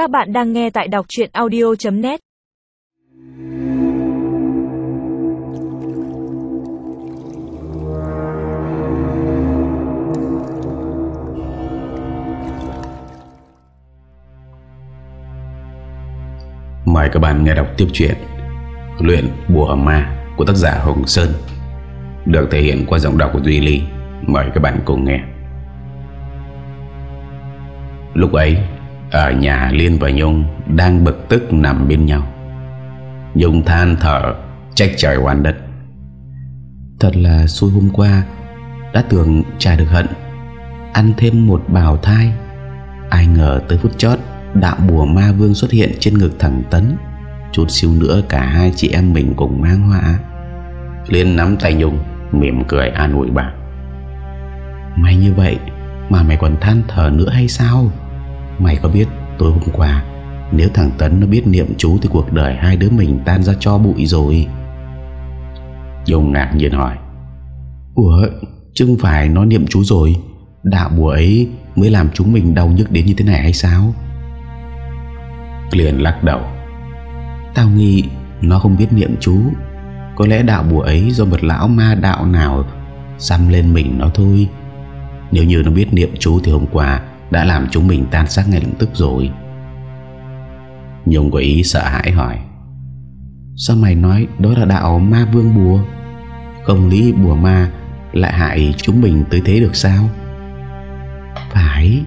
Các bạn đang nghe tại đọc chuyện audio.net Mời các bạn nghe đọc tiếp chuyện Luyện Bùa Ma của tác giả Hồng Sơn, Được thể hiện qua giọng đọc của Duy Ly. Mời các bạn cùng nghe. Lúc ấy ở nhà Liên và Nhung Đang bực tức nằm bên nhau. Nhung than thở, Trách trời oan đất. Thật là xui hôm qua, Đã tưởng trả được hận. Ăn thêm một bào thai, Ai ngờ tới phút chót, Đạo bùa ma vương xuất hiện trên ngực thằng Tấn, Chút xíu nữa cả hai chị em mình cùng mang họa Liên nắm tay Nhung, Mỉm cười an ủi bà. Mày như vậy Mà mày còn than thở nữa hay sao? Mày có biết tối hôm qua, Nếu thằng Tấn nó biết niệm chú Thì cuộc đời hai đứa mình tan ra cho bụi rồi. Nhung ngạc nhiên hỏi. Ủa chứ không phải nó niệm chú rồi, Đạo bùa ấy mới làm chúng mình đau nhức đến như thế này hay sao? Liền lắc đầu. Tao nghĩ nó không biết niệm chú, Có lẽ đạo bùa ấy do một lão ma đạo nào Xăm lên mình nó thôi. Nếu như nó biết niệm chú Thì hôm qua đã làm chúng mình tan xác ngay lập tức rồi. Nhung có ý sợ hãi hỏi, Sao mày nói đó là đạo ma vương bùa? Không lý bùa ma Lại hại chúng mình tới thế được sao? Phải,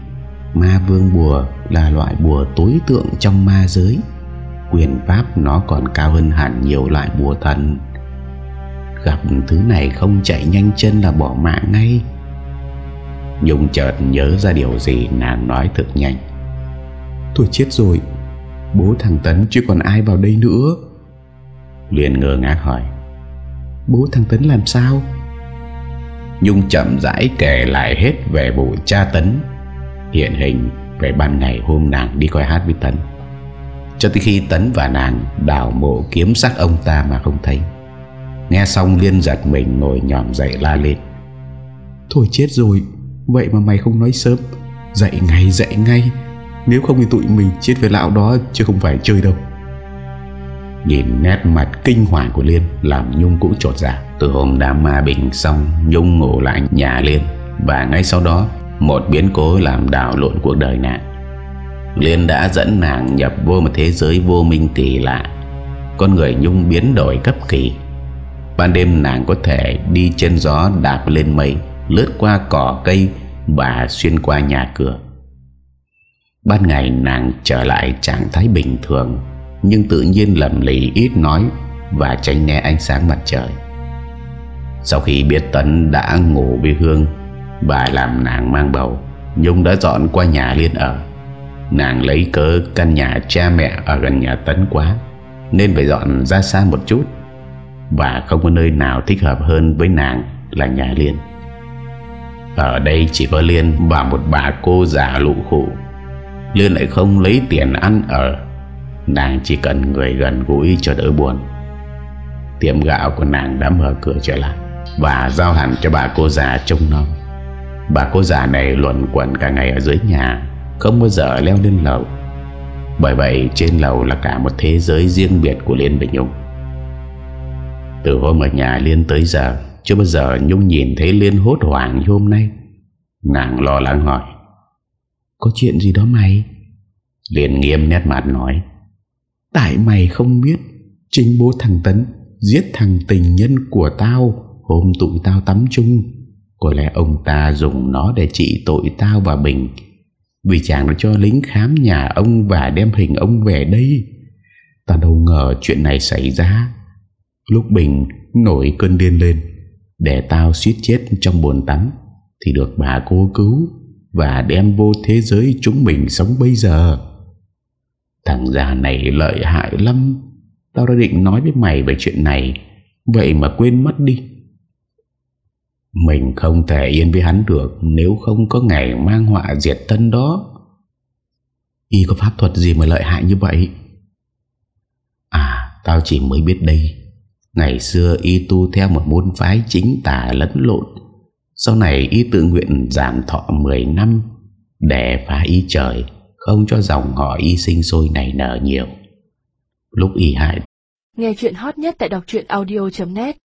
Ma vương bùa là loại bùa tối tượng trong ma giới. Quyền pháp nó còn cao hơn hẳn nhiều loại bùa thần. Gặp thứ này không chạy nhanh chân là bỏ mạng ngay. Nhung chợt nhớ ra điều gì nàng nói thật nhanh. Thôi chết rồi. Bố thằng Tấn chứ còn ai vào đây nữa. Liền ngơ ngác hỏi. Bố thằng Tấn làm sao? Nhung chậm rãi kể lại hết về vụ cha Tấn. Hiện hình về ban ngày hôm nàng đi coi hát với Tấn. Cho tới khi Tấn và nàng đào mộ kiếm xác ông ta mà không thấy. Nghe xong Liên giật mình ngồi nhòm dậy la lên. Thôi chết rồi Vậy mà mày không nói sớm. Dậy ngay dậy ngay. Nếu không thì tụi mình chết với lão đó, Chứ không phải chơi đâu. Nhìn nét mặt kinh hoàng của Liên, Làm Nhung cũng trột dạ. Từ hôm đám ma bình xong, Nhung ngủ lại nhà Liên. Và ngay sau đó, Một biến cố làm đảo lộn cuộc đời nàng. Liên đã dẫn nàng nhập vô một thế giới vô minh kỳ lạ. Con người Nhung biến đổi cấp kỳ. Ban đêm nàng có thể đi trên gió đạp lên mây. Lướt qua cỏ cây Và xuyên qua nhà cửa. Ban ngày nàng trở lại trạng thái bình thường, Nhưng tự nhiên lầm lì ít nói Và tránh né ánh sáng mặt trời. Sau khi biết Tấn đã ngủ với Hương Bà làm nàng mang bầu, Nhung đã dọn qua nhà Liên ở. Nàng lấy cớ căn nhà cha mẹ ở gần nhà Tấn quá, Nên phải dọn ra xa một chút Và không có nơi nào thích hợp hơn với nàng là nhà Liên ở đây chỉ có Liên và một bà cô già lụ khủ Liên lại không lấy tiền ăn ở. Nàng chỉ cần người gần gũi cho đỡ buồn. Tiệm gạo của nàng đã mở cửa trở lại Và giao hẳn cho bà cô già trông nom. Bà cô già này luận quẩn cả ngày ở dưới nhà, Không bao giờ leo lên lầu. Bởi vậy, trên lầu là cả một thế giới riêng biệt của Liên và Nhung. Từ hôm ở nhà Liên tới giờ chưa bao giờ Nhung nhìn thấy Liên hốt hoảng như hôm nay. Nàng lo lắng hỏi, Có chuyện gì đó mày? Liên nghiêm nét mặt nói, Tại mày không biết, Chính bố thằng Tấn Giết thằng tình nhân của tao Hôm tụi tao tắm chung. Có lẽ ông ta dùng nó để trị tội tao và Bình. Vì chàng đã cho lính khám nhà ông Và đem hình ông về đây. Tao đâu ngờ chuyện này xảy ra. Lúc Bình nổi cơn điên lên để tao suýt chết trong bồn tắm, Thì được bà cô cứu Và đem vô thế giới chúng mình sống bây giờ. Thằng già này lợi hại lắm. Tao đã định nói với mày về chuyện này. Vậy mà quên mất đi. Mình không thể yên với hắn được Nếu không có ngày mang họa diệt thân đó. Y có pháp thuật gì mà lợi hại như vậy? À tao chỉ mới biết đây. Ngày xưa y tu theo một môn phái chính tả lẫn lộn. Sau này y tự nguyện giảm thọ 10 năm, Để phá y trời, Không cho dòng họ y sinh sôi này nở nhiều. Lúc y hại Nghe chuyện hot nhất tại đọc audio.net